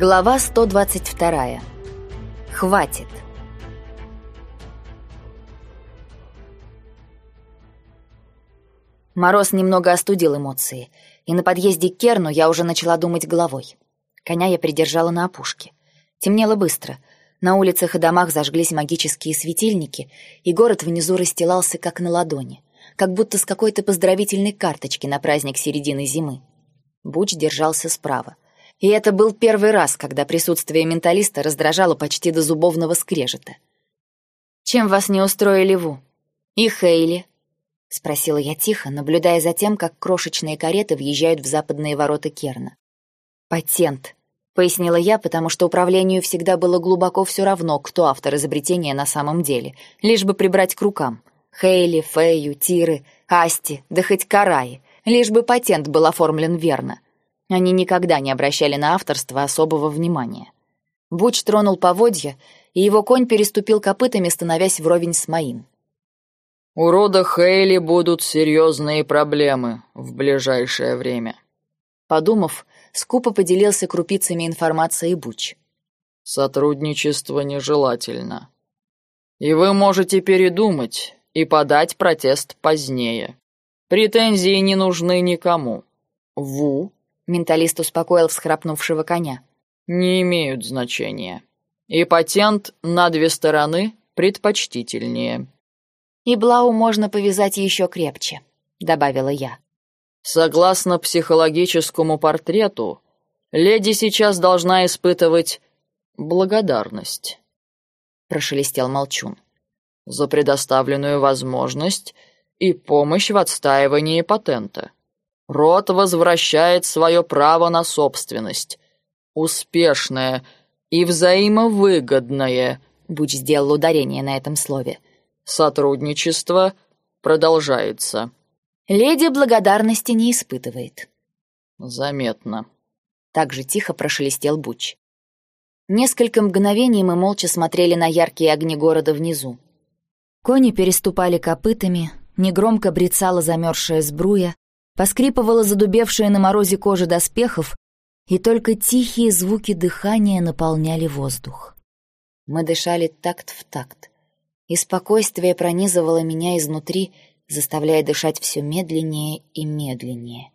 Глава 122. Хватит. Мороз немного остудил эмоции, и на подъезде к Керну я уже начала думать головой. Коня я придержала на опушке. Темнело быстро. На улицах и домах зажглись магические светильники, и город внизу расстилался как на ладони, как будто с какой-то поздравительной карточки на праздник середины зимы. Буч держался справа — и это был первый раз, когда присутствие менталиста раздражало почти до зубовного скрежета. «Чем вас не устроили Ву? И Хейли?» — спросила я тихо, наблюдая за тем, как крошечные кареты въезжают в западные ворота Керна. «Патент», — пояснила я, потому что управлению всегда было глубоко все равно, кто автор изобретения на самом деле, лишь бы прибрать к рукам. Хейли, Фею, Тиры, Асти, да хоть Караи, лишь бы патент был оформлен верно — они никогда не обращали на авторство особого внимания. Буч тронул поводья, и его конь переступил копытами, становясь вровень с моим. «У рода Хейли будут серьезные проблемы в ближайшее время». Подумав, скупо поделился крупицами информации Буч. «Сотрудничество нежелательно. И вы можете передумать и подать протест позднее. Претензии не нужны никому. Ву Менталист успокоил всхрапнувшего коня. «Не имеют значения. И патент на две стороны предпочтительнее». «И Блау можно повязать еще крепче», — добавила я. «Согласно психологическому портрету, леди сейчас должна испытывать благодарность», — прошелестел Молчун, «за предоставленную возможность и помощь в отстаивании патента. Род возвращает свое право на собственность. Успешное и взаимовыгодное, Буч сделал ударение на этом слове, сотрудничество продолжается. Леди благодарности не испытывает. Заметно. Так же тихо прошелестел Буч. Несколько мгновений мы молча смотрели на яркие огни города внизу. Кони переступали копытами, негромко брецала замерзшая сбруя, Поскрипывала задубевшая на морозе кожа доспехов, и только тихие звуки дыхания наполняли воздух. Мы дышали такт в такт, и спокойствие пронизывало меня изнутри, заставляя дышать все медленнее и медленнее,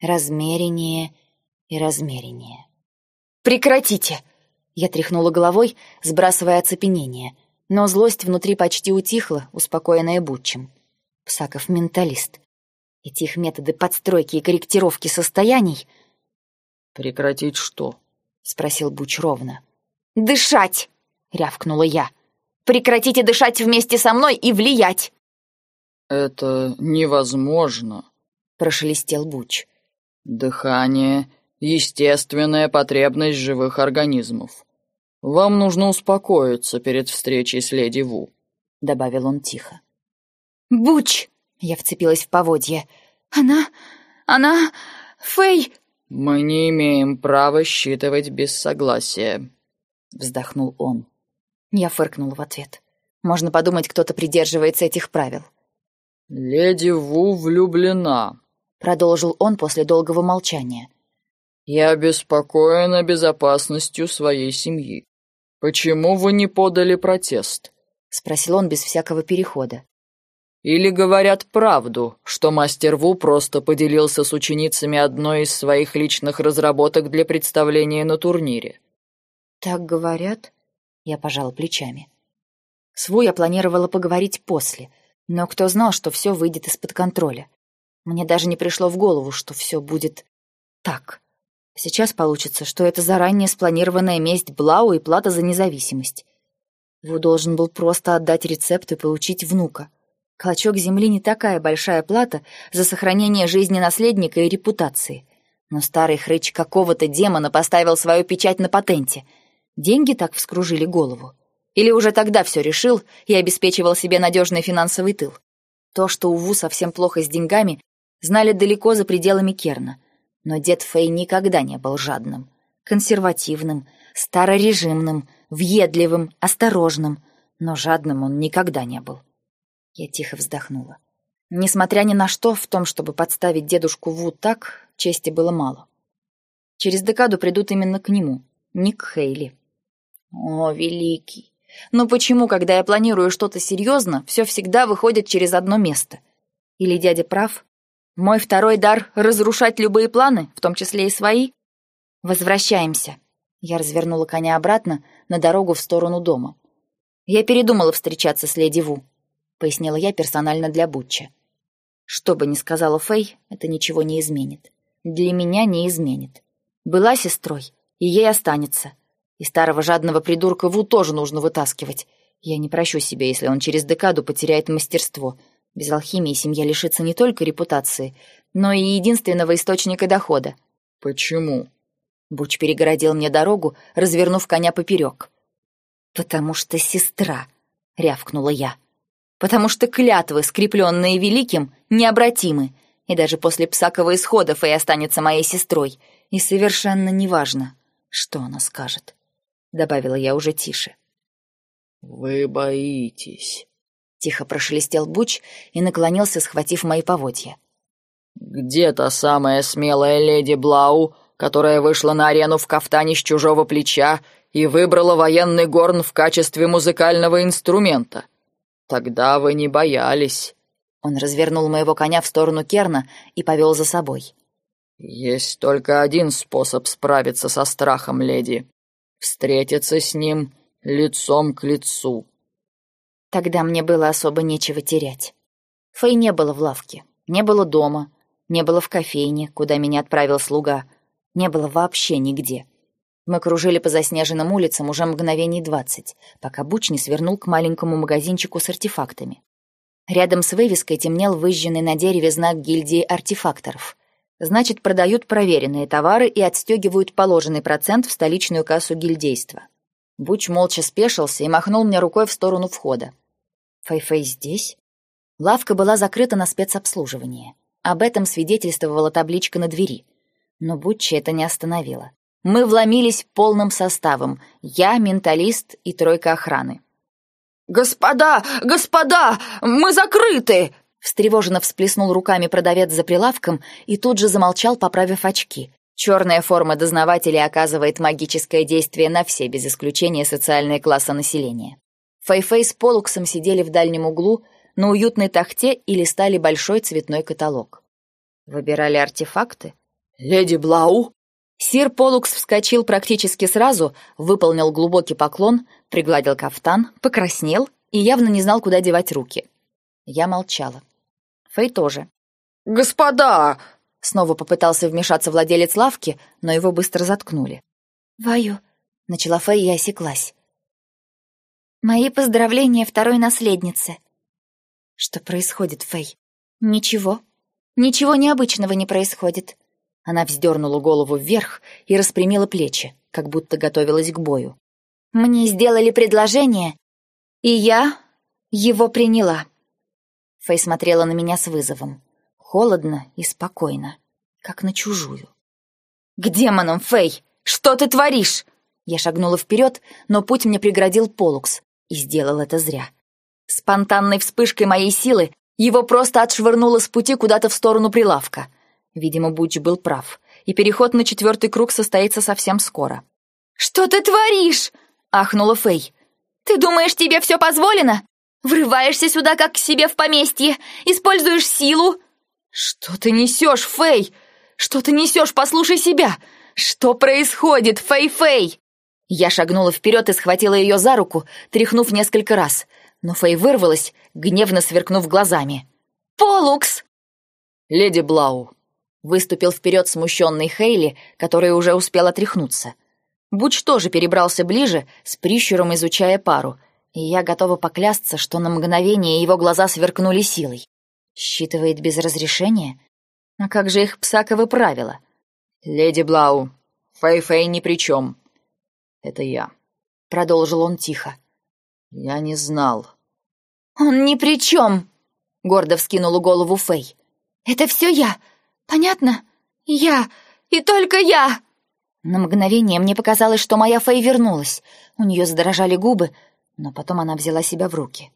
размереннее и размереннее. «Прекратите!» Я тряхнула головой, сбрасывая оцепенение, но злость внутри почти утихла, успокоенная Бутчем. Псаков менталист. Эти их методы подстройки и корректировки состояний... «Прекратить что?» — спросил Буч ровно. «Дышать!» — рявкнула я. «Прекратите дышать вместе со мной и влиять!» «Это невозможно», — прошелестел Буч. «Дыхание — естественная потребность живых организмов. Вам нужно успокоиться перед встречей с леди Ву», — добавил он тихо. «Буч!» Я вцепилась в поводье. «Она... она... Фэй...» «Мы не имеем права считывать без согласия», — вздохнул он. Я фыркнула в ответ. Можно подумать, кто-то придерживается этих правил. «Леди Ву влюблена», — продолжил он после долгого молчания. «Я обеспокоен безопасностью своей семьи. Почему вы не подали протест?» — спросил он без всякого перехода. Или говорят правду, что мастер Ву просто поделился с ученицами одной из своих личных разработок для представления на турнире? Так говорят? Я пожала плечами. С Ву я планировала поговорить после, но кто знал, что все выйдет из-под контроля. Мне даже не пришло в голову, что все будет так. Сейчас получится, что это заранее спланированная месть Блау и плата за независимость. Ву должен был просто отдать рецепт и получить внука — Клочок земли не такая большая плата за сохранение жизни наследника и репутации. Но старый хрыч какого-то демона поставил свою печать на патенте. Деньги так вскружили голову. Или уже тогда все решил и обеспечивал себе надежный финансовый тыл. То, что Уву совсем плохо с деньгами, знали далеко за пределами Керна. Но дед Фэй никогда не был жадным, консервативным, старорежимным, въедливым, осторожным, но жадным он никогда не был. Я тихо вздохнула. Несмотря ни на что, в том, чтобы подставить дедушку Ву так, чести было мало. Через декаду придут именно к нему. Ник Хейли. О, великий! Но почему, когда я планирую что-то серьезно, все всегда выходит через одно место? Или дядя прав? Мой второй дар — разрушать любые планы, в том числе и свои? Возвращаемся. Я развернула коня обратно на дорогу в сторону дома. Я передумала встречаться с леди Ву, пояснила я персонально для Бутча. Что бы ни сказала Фэй, это ничего не изменит. Для меня не изменит. Была сестрой, и ей останется. И старого жадного придурка Ву тоже нужно вытаскивать. Я не прощу себе, если он через декаду потеряет мастерство. Без алхимии семья лишится не только репутации, но и единственного источника дохода. «Почему?» Буч перегородил мне дорогу, развернув коня поперек. «Потому что сестра», — рявкнула я. «Потому что клятвы, скрепленные великим, необратимы, и даже после Псакова исхода Фэй останется моей сестрой, и совершенно неважно, что она скажет», — добавила я уже тише. «Вы боитесь», — тихо прошелестел Буч и наклонился, схватив мои поводья. «Где та самая смелая леди Блау, которая вышла на арену в кафтане с чужого плеча и выбрала военный горн в качестве музыкального инструмента. Тогда вы не боялись». Он развернул моего коня в сторону Керна и повел за собой. «Есть только один способ справиться со страхом, леди. Встретиться с ним лицом к лицу». Тогда мне было особо нечего терять. Фэй не было в лавке, не было дома, не было в кофейне, куда меня отправил слуга — не было вообще нигде. Мы кружили по заснеженным улицам уже мгновений двадцать, пока Буч не свернул к маленькому магазинчику с артефактами. Рядом с вывеской темнел выжженный на дереве знак гильдии артефакторов. Значит, продают проверенные товары и отстегивают положенный процент в столичную кассу гильдейства. Буч молча спешился и махнул мне рукой в сторону входа. Фэй-Фэй здесь? Лавка была закрыта на спецобслуживание. Об этом свидетельствовала табличка на двери — но Бутчи это не остановило. Мы вломились полным составом. Я, менталист и тройка охраны. «Господа! Господа! Мы закрыты!» Встревоженно всплеснул руками продавец за прилавком и тут же замолчал, поправив очки. Черная форма дознавателя оказывает магическое действие на все, без исключения социальные классы населения. Фейфей с Полуксом сидели в дальнем углу на уютной тахте и листали большой цветной каталог. Выбирали артефакты? «Леди Блау?» Сир Полукс вскочил практически сразу, выполнил глубокий поклон, пригладил кафтан, покраснел и явно не знал, куда девать руки. Я молчала. Фэй тоже. «Господа!» Снова попытался вмешаться владелец лавки, но его быстро заткнули. «Ваю», — начала Фэй и осеклась. «Мои поздравления второй наследнице». «Что происходит, Фэй?» «Ничего. Ничего необычного не происходит. Она вздернула голову вверх и распрямила плечи, как будто готовилась к бою. «Мне сделали предложение, и я его приняла». Фэй смотрела на меня с вызовом. Холодно и спокойно, как на чужую. «К демонам, Фэй! Что ты творишь?» Я шагнула вперед, но путь мне преградил Полукс, и сделал это зря. Спонтанной вспышкой моей силы его просто отшвырнуло с пути куда-то в сторону прилавка — Видимо, Буч был прав, и переход на четвертый круг состоится совсем скоро. «Что ты творишь?» — ахнула Фэй. «Ты думаешь, тебе все позволено? Врываешься сюда, как к себе в поместье, используешь силу?» «Что ты несешь, Фэй? Что ты несешь? Послушай себя! Что происходит, Фэй-Фэй?» Я шагнула вперед и схватила ее за руку, тряхнув несколько раз. Но Фэй вырвалась, гневно сверкнув глазами. «Полукс!» «Леди Блау, Выступил вперед смущенный Хейли, который уже успел отряхнуться. Буч тоже перебрался ближе, с прищуром изучая пару, и я готова поклясться, что на мгновение его глаза сверкнули силой. Считывает без разрешения? А как же их псаковы правила? «Леди Блау, Фэй-Фэй ни при чем. Это я», — продолжил он тихо. «Я не знал». «Он ни при чем!» — гордо вскинула голову Фэй. «Это все я! Понятно? Я! И только я!» На мгновение мне показалось, что моя Фэй вернулась. У нее задрожали губы, но потом она взяла себя в руки.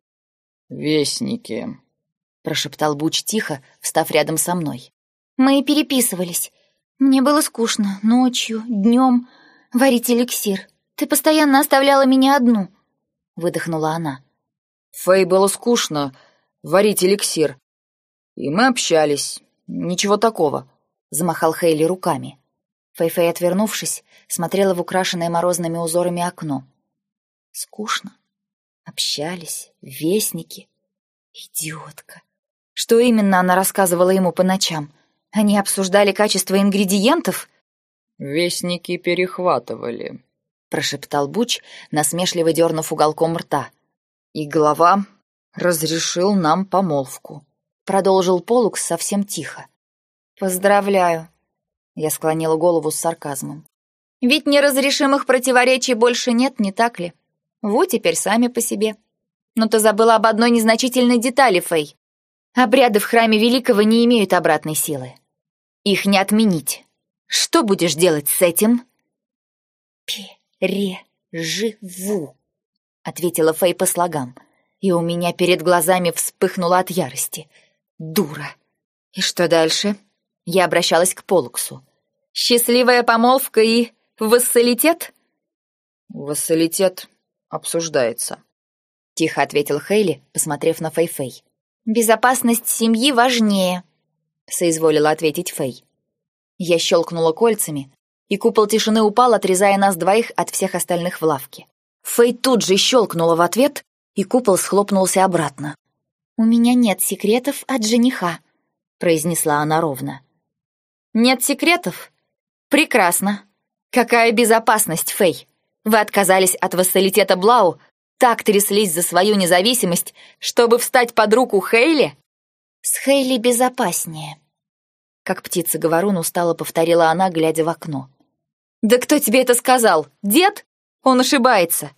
«Вестники», — прошептал Буч тихо, встав рядом со мной. «Мы переписывались. Мне было скучно. Ночью, днем. варить эликсир. Ты постоянно оставляла меня одну», — выдохнула она. Фэй было скучно варить эликсир. И мы общались. Ничего такого, — замахал Хейли руками. Фэй-Фэй, отвернувшись, смотрела в украшенное морозными узорами окно. Скучно. Общались, вестники. Идиотка. Что именно она рассказывала ему по ночам? Они обсуждали качество ингредиентов? «Вестники перехватывали», — прошептал Буч, насмешливо дернув уголком рта. «И глава разрешил нам помолвку», — продолжил Полукс совсем тихо. «Поздравляю», — я склонила голову с сарказмом. «Ведь неразрешимых противоречий больше нет, не так ли? Вы теперь сами по себе. Но ты забыла об одной незначительной детали, Фэй. Обряды в храме Великого не имеют обратной силы. Их не отменить. Что будешь делать с этим?» «Переживу», — ответила Фэй по слогам, и у меня перед глазами вспыхнуло от ярости. «Дура!» «И что дальше?» Я обращалась к Полуксу. «Счастливая помолвка и вассалитет?» «Вассалитет обсуждается», — тихо ответил Хейли, посмотрев на Фэй-Фэй. «Безопасность семьи важнее», — соизволила ответить Фэй. Я щелкнула кольцами, и купол тишины упал, отрезая нас двоих от всех остальных в лавке. Фэй тут же щелкнула в ответ, и купол схлопнулся обратно. «У меня нет секретов от жениха», — произнесла она ровно. «Нет секретов? Прекрасно. Какая безопасность, Фэй? Вы отказались от вассалитета Блау, так тряслись за свою независимость, чтобы встать под руку Хейли?» «С Хейли безопаснее», как птица-говорун устало повторила она, глядя в окно. «Да кто тебе это сказал? Дед? Он ошибается.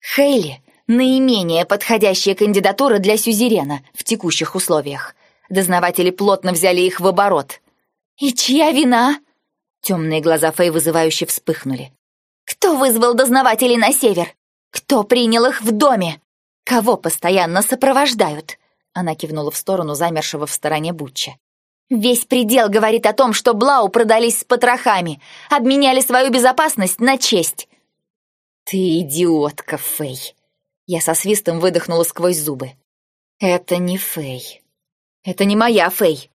Хейли — наименее подходящая кандидатура для сюзерена в текущих условиях. Дознаватели плотно взяли их в оборот. «И чья вина?» Темные глаза Фэй вызывающе вспыхнули. «Кто вызвал дознавателей на север? Кто принял их в доме? Кого постоянно сопровождают?» Она кивнула в сторону замершего в стороне Бутча. Весь предел говорит о том, что Блау продались с потрохами, обменяли свою безопасность на честь. Ты идиотка, Фэй. Я со свистом выдохнула сквозь зубы. Это не Фэй. Это не моя Фэй.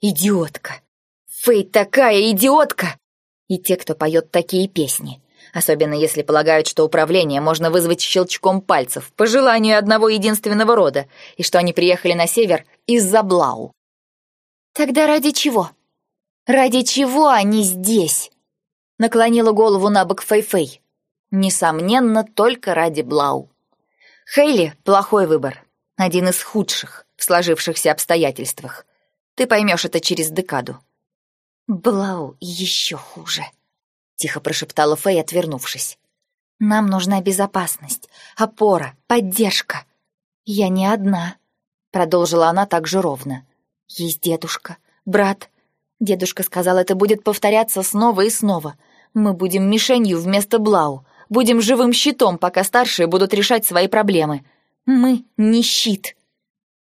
Идиотка. Фэй такая идиотка. И те, кто поет такие песни. Особенно если полагают, что управление можно вызвать щелчком пальцев по желанию одного единственного рода, и что они приехали на север из-за Блау. Тогда ради чего? Ради чего они здесь? Наклонила голову на бок Фэй-Фэй. Несомненно, только ради Блау. Хейли — плохой выбор. Один из худших в сложившихся обстоятельствах. Ты поймешь это через декаду. Блау еще хуже, — тихо прошептала Фэй, отвернувшись. Нам нужна безопасность, опора, поддержка. Я не одна, — продолжила она так же ровно. Есть дедушка, брат. Дедушка сказал, это будет повторяться снова и снова. Мы будем мишенью вместо Блау, будем живым щитом, пока старшие будут решать свои проблемы. Мы не щит.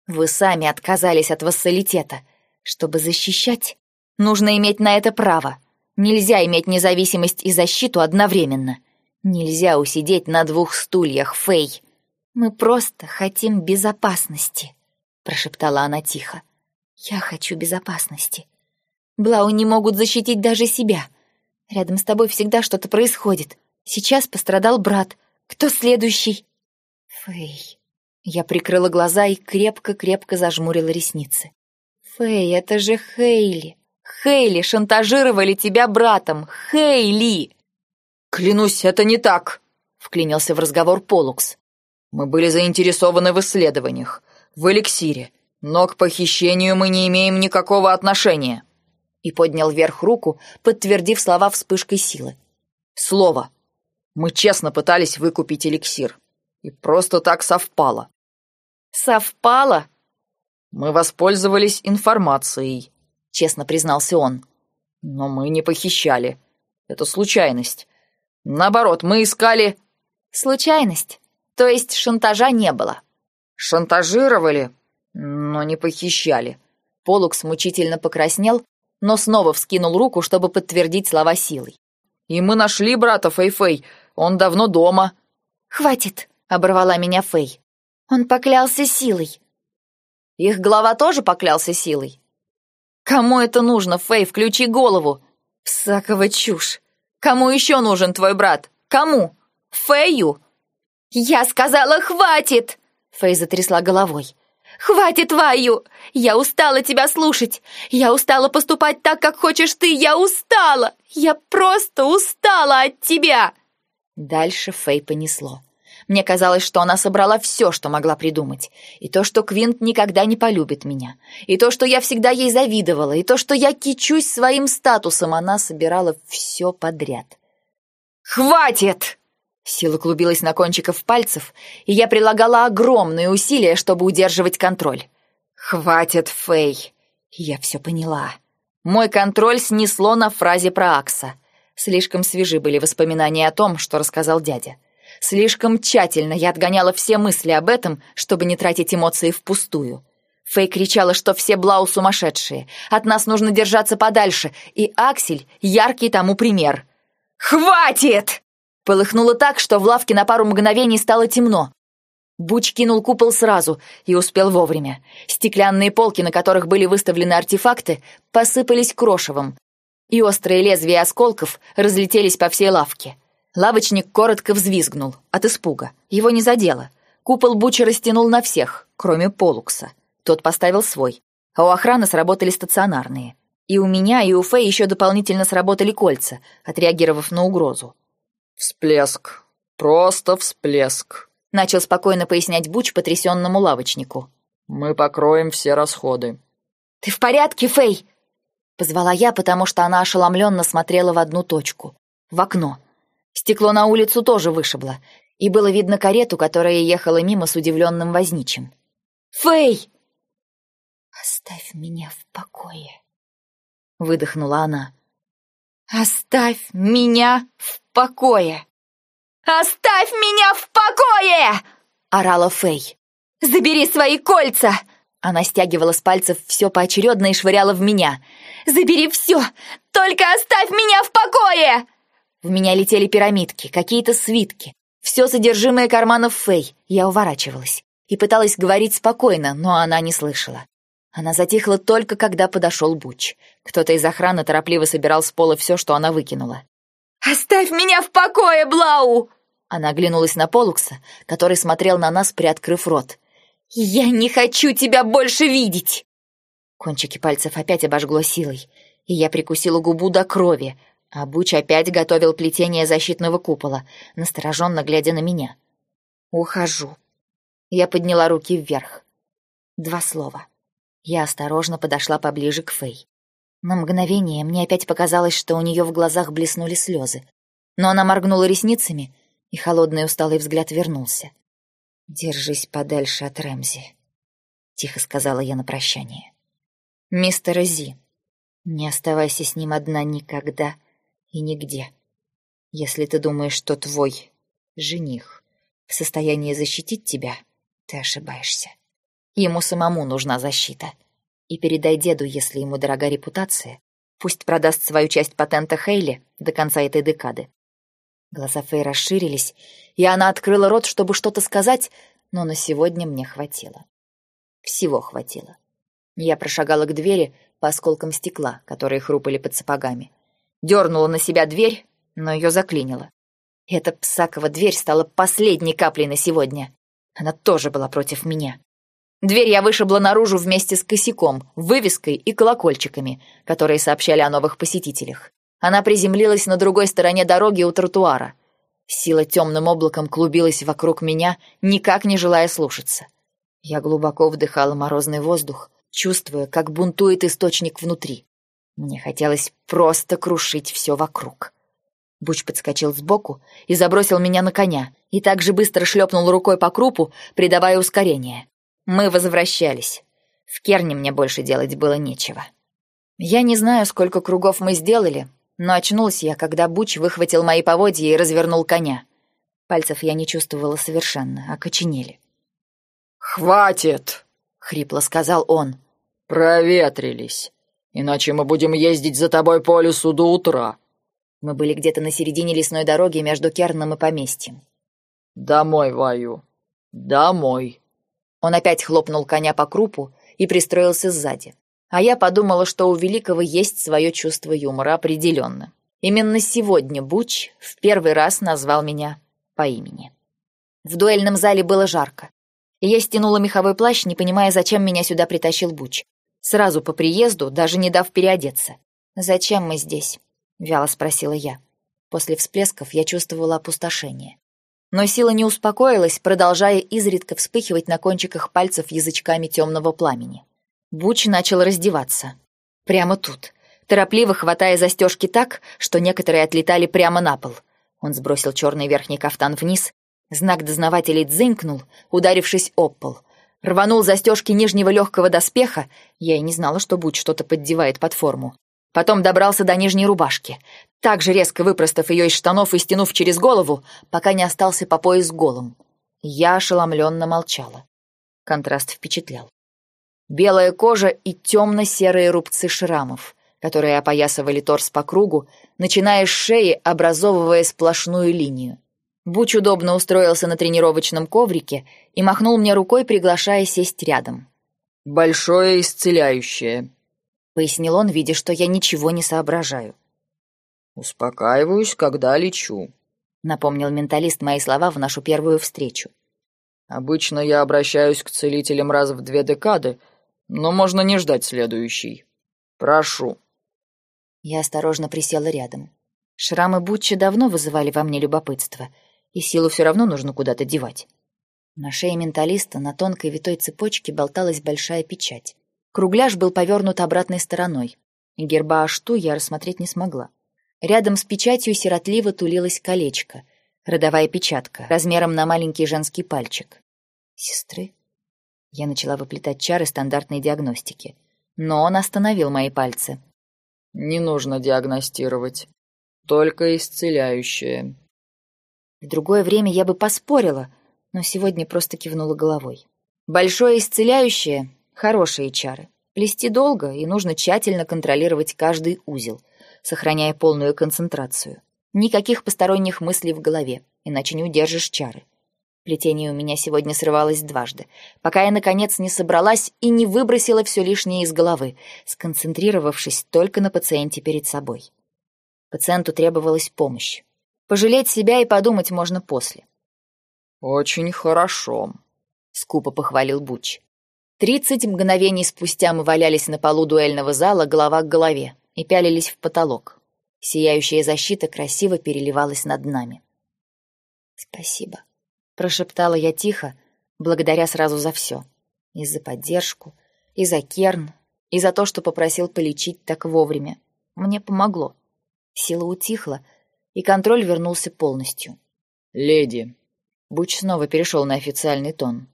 Вы сами отказались от вассалитета. Чтобы защищать, нужно иметь на это право. Нельзя иметь независимость и защиту одновременно. Нельзя усидеть на двух стульях, Фэй. Мы просто хотим безопасности, прошептала она тихо. Я хочу безопасности. Блау не могут защитить даже себя. Рядом с тобой всегда что-то происходит. Сейчас пострадал брат. Кто следующий? Фэй. Я прикрыла глаза и крепко-крепко зажмурила ресницы. Фэй, это же Хейли. Хейли шантажировали тебя братом. Хейли! Клянусь, это не так, вклинился в разговор Полукс. Мы были заинтересованы в исследованиях, в эликсире, но к похищению мы не имеем никакого отношения. И поднял вверх руку, подтвердив слова вспышкой силы. Слово. Мы честно пытались выкупить эликсир. И просто так совпало. Совпало? Мы воспользовались информацией, честно признался он. Но мы не похищали. Это случайность. Наоборот, мы искали... Случайность? То есть шантажа не было? Шантажировали, но не похищали. Полукс мучительно покраснел, но снова вскинул руку, чтобы подтвердить слова силой. И мы нашли брата Фэй-Фэй. Он давно дома». «Хватит», — оборвала меня Фэй. «Он поклялся силой». «Их глава тоже поклялся силой?» «Кому это нужно, Фэй? Включи голову!» «Всякого чушь! Кому еще нужен твой брат? Кому? Фэю?» «Я сказала, хватит!» Фэй затрясла головой. «Хватит, Ваю! Я устала тебя слушать! Я устала поступать так, как хочешь ты! Я устала! Я просто устала от тебя!» Дальше Фэй понесло. Мне казалось, что она собрала все, что могла придумать. И то, что Квинт никогда не полюбит меня. И то, что я всегда ей завидовала. И то, что я кичусь своим статусом. Она собирала все подряд. «Хватит!» Сила клубилась на кончиках пальцев, и я прилагала огромные усилия, чтобы удерживать контроль. «Хватит, Фэй!» Я все поняла. Мой контроль снесло на фразе про Акса. Слишком свежи были воспоминания о том, что рассказал дядя. Слишком тщательно я отгоняла все мысли об этом, чтобы не тратить эмоции впустую. Фэй кричала, что все Блау сумасшедшие. От нас нужно держаться подальше, и Аксель — яркий тому пример. «Хватит!» Полыхнуло так, что в лавке на пару мгновений стало темно. Буч кинул купол сразу и успел вовремя. Стеклянные полки, на которых были выставлены артефакты, посыпались крошевом, и острые лезвия осколков разлетелись по всей лавке. Лавочник коротко взвизгнул от испуга. Его не задело. Купол Буча растянул на всех, кроме Полукса. Тот поставил свой. А у охраны сработали стационарные. И у меня, и у Фэй еще дополнительно сработали кольца, отреагировав на угрозу. «Всплеск. Просто всплеск», — начал спокойно пояснять Буч потрясенному лавочнику. «Мы покроем все расходы». «Ты в порядке, Фэй?» Позвала я, потому что она ошеломленно смотрела в одну точку. В окно. Стекло на улицу тоже вышибло, и было видно карету, которая ехала мимо с удивленным возничим. «Фэй!» «Оставь меня в покое», — выдохнула она. «Оставь меня в покое!» «Оставь меня в покое!» — орала Фэй. «Забери свои кольца!» Она стягивала с пальцев все поочередно и швыряла в меня. «Забери все! Только оставь меня в покое!» В меня летели пирамидки, какие-то свитки. Все содержимое карманов Фэй. Я уворачивалась и пыталась говорить спокойно, но она не слышала. Она затихла только, когда подошел Буч. Кто-то из охраны торопливо собирал с пола все, что она выкинула. «Оставь меня в покое, Блау!» Она оглянулась на Полукса, который смотрел на нас, приоткрыв рот. «Я не хочу тебя больше видеть!» Кончики пальцев опять обожгло силой, и я прикусила губу до крови, а Буч опять готовил плетение защитного купола, настороженно глядя на меня. «Ухожу». Я подняла руки вверх. Два слова. Я осторожно подошла поближе к Фэй. На мгновение мне опять показалось, что у нее в глазах блеснули слезы. Но она моргнула ресницами, и холодный усталый взгляд вернулся. «Держись подальше от Рэмзи», — тихо сказала я на прощание. «Мистер Зи, не оставайся с ним одна никогда и нигде. Если ты думаешь, что твой жених в состоянии защитить тебя, ты ошибаешься». Ему самому нужна защита. И передай деду, если ему дорога репутация, пусть продаст свою часть патента Хейли до конца этой декады. Глаза Фэй расширились, и она открыла рот, чтобы что-то сказать, но на сегодня мне хватило. Всего хватило. Я прошагала к двери по осколкам стекла, которые хрупали под сапогами. Дернула на себя дверь, но ее заклинило. Эта псакова дверь стала последней каплей на сегодня. Она тоже была против меня. Дверь я вышибла наружу вместе с косяком, вывеской и колокольчиками, которые сообщали о новых посетителях. Она приземлилась на другой стороне дороги у тротуара. Сила темным облаком клубилась вокруг меня, никак не желая слушаться. Я глубоко вдыхала морозный воздух, чувствуя, как бунтует источник внутри. Мне хотелось просто крушить все вокруг. Буч подскочил сбоку и забросил меня на коня, и так же быстро шлепнул рукой по крупу, придавая ускорение. Мы возвращались. В Керне мне больше делать было нечего. Я не знаю, сколько кругов мы сделали, но очнулась я, когда Буч выхватил мои поводья и развернул коня. Пальцев я не чувствовала совершенно, окоченели. «Хватит!» — хрипло сказал он. «Проветрились, иначе мы будем ездить за тобой по лесу до утра. Мы были где-то на середине лесной дороги между Керном и поместьем. «Домой, Ваю, домой!» Он опять хлопнул коня по крупу и пристроился сзади. А я подумала, что у Великого есть свое чувство юмора определенно. Именно сегодня Буч в первый раз назвал меня по имени. В дуэльном зале было жарко. Я стянула меховой плащ, не понимая, зачем меня сюда притащил Буч. Сразу по приезду, даже не дав переодеться. «Зачем мы здесь?» — вяло спросила я. После всплесков я чувствовала опустошение. Но сила не успокоилась, продолжая изредка вспыхивать на кончиках пальцев язычками темного пламени. Буч начал раздеваться. Прямо тут, торопливо хватая застежки так, что некоторые отлетали прямо на пол. Он сбросил черный верхний кафтан вниз, знак дознавателей дзынькнул, ударившись об пол. Рванул застежки нижнего легкого доспеха, я и не знала, что Буч что-то поддевает под форму. Потом добрался до нижней рубашки, также резко выпростав ее из штанов и стянув через голову, пока не остался по пояс голым. Я ошеломленно молчала. Контраст впечатлял. Белая кожа и темно-серые рубцы шрамов, которые опоясывали торс по кругу, начиная с шеи, образовывая сплошную линию. Буч удобно устроился на тренировочном коврике и махнул мне рукой, приглашая сесть рядом. «Большое исцеляющее», — пояснил он, видя, что я ничего не соображаю. «Успокаиваюсь, когда лечу», — напомнил менталист мои слова в нашу первую встречу. «Обычно я обращаюсь к целителям раз в две декады, но можно не ждать следующий. Прошу». Я осторожно присела рядом. Шрамы Бутча давно вызывали во мне любопытство, и силу все равно нужно куда-то девать. На шее менталиста на тонкой витой цепочке болталась большая печать. Кругляш был повернут обратной стороной, герба Ашту я рассмотреть не смогла. Рядом с печатью сиротливо тулилось колечко, родовая печатка, размером на маленький женский пальчик. «Сестры?» Я начала выплетать чары стандартной диагностики. Но он остановил мои пальцы. «Не нужно диагностировать. Только исцеляющее». В другое время я бы поспорила, но сегодня просто кивнула головой. Большое исцеляющее — хорошие чары. Плести долго, и нужно тщательно контролировать каждый узел — сохраняя полную концентрацию. Никаких посторонних мыслей в голове, иначе не удержишь чары. Плетение у меня сегодня срывалось дважды, пока я, наконец, не собралась и не выбросила все лишнее из головы, сконцентрировавшись только на пациенте перед собой. Пациенту требовалась помощь. Пожалеть себя и подумать можно после. «Очень хорошо», — скупо похвалил Буч. Тридцать мгновений спустя мы валялись на полу дуэльного зала голова к голове и пялились в потолок. Сияющая защита красиво переливалась над нами. «Спасибо», — прошептала я тихо, благодаря сразу за все. И за поддержку, и за Керн, и за то, что попросил полечить так вовремя. Мне помогло. Сила утихла, и контроль вернулся полностью. «Леди», — Буч снова перешел на официальный тон.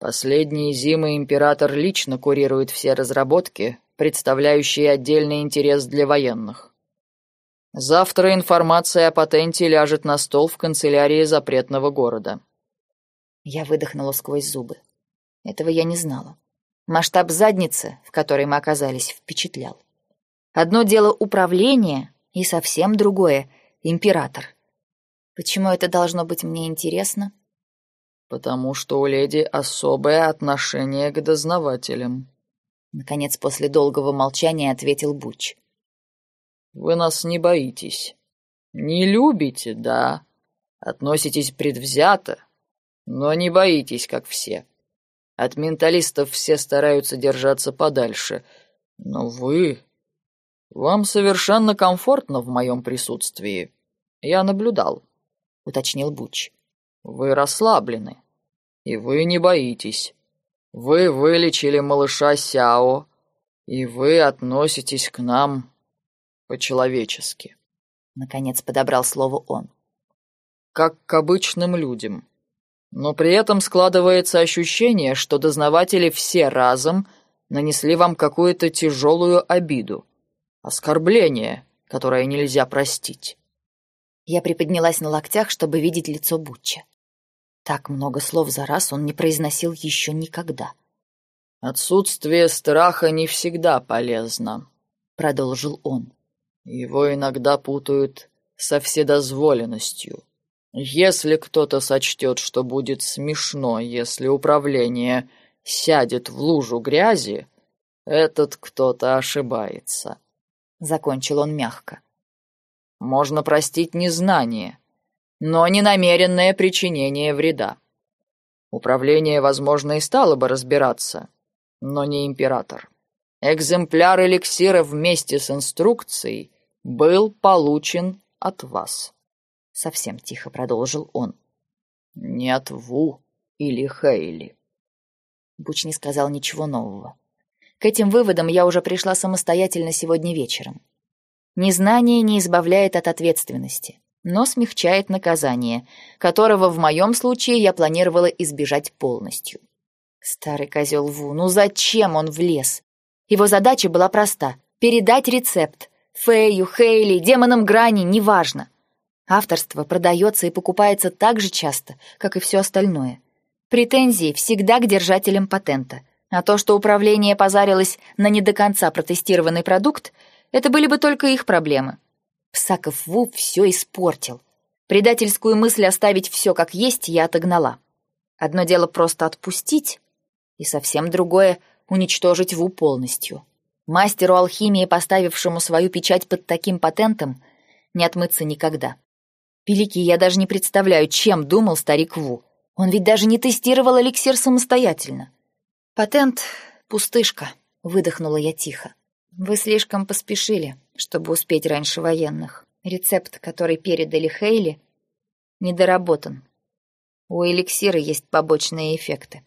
«Последние зимы император лично курирует все разработки, представляющие отдельный интерес для военных. Завтра информация о патенте ляжет на стол в канцелярии запретного города. Я выдохнула сквозь зубы. Этого я не знала. Масштаб задницы, в которой мы оказались, впечатлял. Одно дело управление, и совсем другое — император. Почему это должно быть мне интересно? Потому что у леди особое отношение к дознавателям. Наконец, после долгого молчания ответил Буч. «Вы нас не боитесь. Не любите, да. Относитесь предвзято, но не боитесь, как все. От менталистов все стараются держаться подальше. Но вы... Вам совершенно комфортно в моем присутствии. Я наблюдал», — уточнил Буч. «Вы расслаблены, и вы не боитесь». Вы вылечили малыша Сяо, и вы относитесь к нам по-человечески. Наконец подобрал слово он. Как к обычным людям. Но при этом складывается ощущение, что дознаватели все разом нанесли вам какую-то тяжелую обиду, оскорбление, которое нельзя простить. Я приподнялась на локтях, чтобы видеть лицо Бутча. Так много слов за раз он не произносил еще никогда. «Отсутствие страха не всегда полезно», — продолжил он. «Его иногда путают со вседозволенностью. Если кто-то сочтет, что будет смешно, если управление сядет в лужу грязи, этот кто-то ошибается. Закончил он мягко. Можно простить незнание, но не намеренное причинение вреда. Управление, возможно, и стало бы разбираться, но не император. Экземпляр эликсира вместе с инструкцией был получен от вас совсем тихо продолжил он. Не от Ву или Хейли. Буч не сказал ничего нового. К этим выводам я уже пришла самостоятельно сегодня вечером. Незнание не избавляет от ответственности, но смягчает наказание, которого в моем случае я планировала избежать полностью. Старый козел Ву, ну зачем он влез? Его задача была проста — передать рецепт. Фею, Хейли, демонам грани, неважно. Авторство продается и покупается так же часто, как и все остальное. Претензии всегда к держателям патента. А то, что управление позарилось на не до конца протестированный продукт, это были бы только их проблемы. Псаков Ву все испортил. Предательскую мысль оставить все как есть я отогнала. Одно дело просто отпустить, и совсем другое — уничтожить Ву полностью. Мастеру алхимии, поставившему свою печать под таким патентом, не отмыться никогда. Великий, я даже не представляю, чем думал старик Ву. Он ведь даже не тестировал эликсир самостоятельно. Патент — пустышка, выдохнула я тихо. Вы слишком поспешили, чтобы успеть раньше военных. Рецепт, который передали Хейли, недоработан. У эликсира есть побочные эффекты.